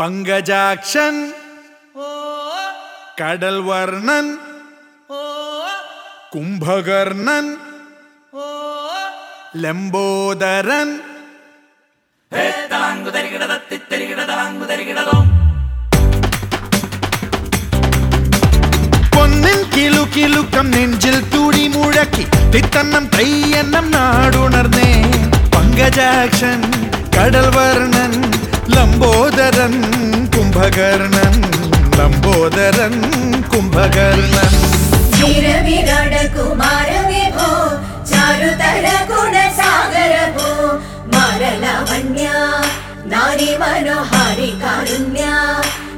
പങ്കജാക്ഷൻ കടൽ വർണൻ കുംഭകർണൻ ലംബോദരൻ. പൊന്നിൻ കിലു കിലുക്കം നെഞ്ചിൽ തുടി മുഴക്കി തിത്തന്നം തയ്യന്നം നാടുണർന്നേ. പങ്കജാക്ഷൻ കടൽ വർണൻ കുംഭകർണൻ നമ്പോദരൻ കുംഭകർണൻ. കുമാര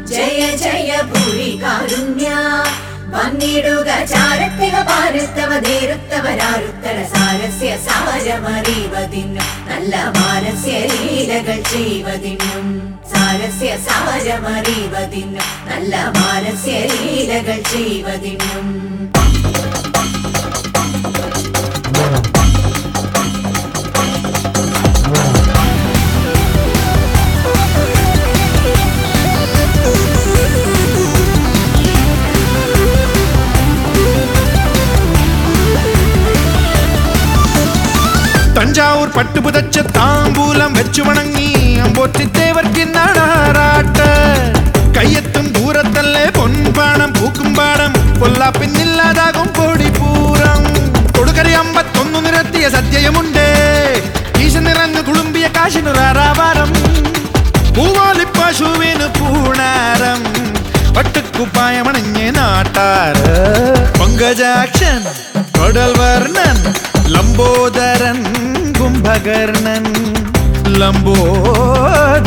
ജയ ജയ ഭൂരി കാരുണ്യ. വന്നിടുക ചാരത്തിക പാരസ്തവ ധീരുത്തവരാരുത്തര സാരസ്യ സാരമറിയുവതിനും നല്ല മാനസ്യ ലീലകൾ ചെയ്യുവതിനും. സാരസ്യ സാരമറിവതിനും നല്ല മാനസ്യ ലീലകൾ ചെയ്വതിനും തഞ്ചാവൂർ പട്ടുപുതച്ച താമ്പൂലം വെച്ചു വണങ്ങി അമ്പോറ്റിത്തേവർക്ക് നാടാറാട്ട് പൂക്കുംപാടം കൊല്ലാപ്പിന്നില്ലാതാകും കോടിപ്പൂരം കൊടുകരി അമ്പത്തൊന്നു നിരത്തിയ സദ്യയുമുണ്ട് ഈശ നിറഞ്ഞു തുളുമ്പിയ കാശിനുറാറാവാരം പൂവാലി പശുവിന് പൂണാരം പട്ടുക്കുപ്പായമണഞ്ഞ് നാട്ടാറ് പങ്കജാക്ഷൻ കടൽ വർണ്ണൻ ലംബോദരൻ കുംഭകർണൻ ലംബോദരൻ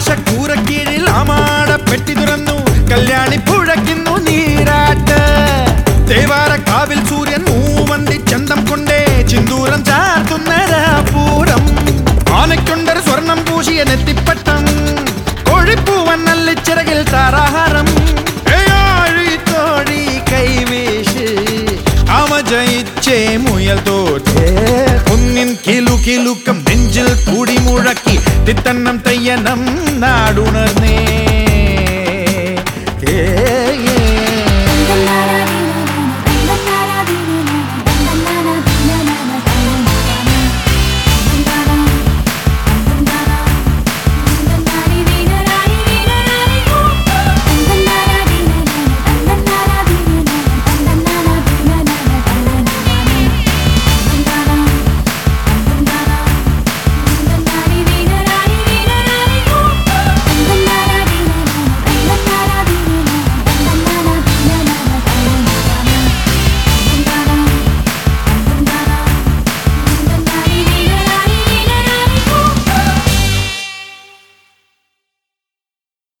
ആകാശക്കൂരക്കീഴിൽ ആമാട പെട്ടി തുറന്നു. കല്യാണി തിളക്കം നെഞ്ചിൽ കൂടി മുഴക്കി തിത്തണ്ണം തയ്യണം നാടുണർന്നേ.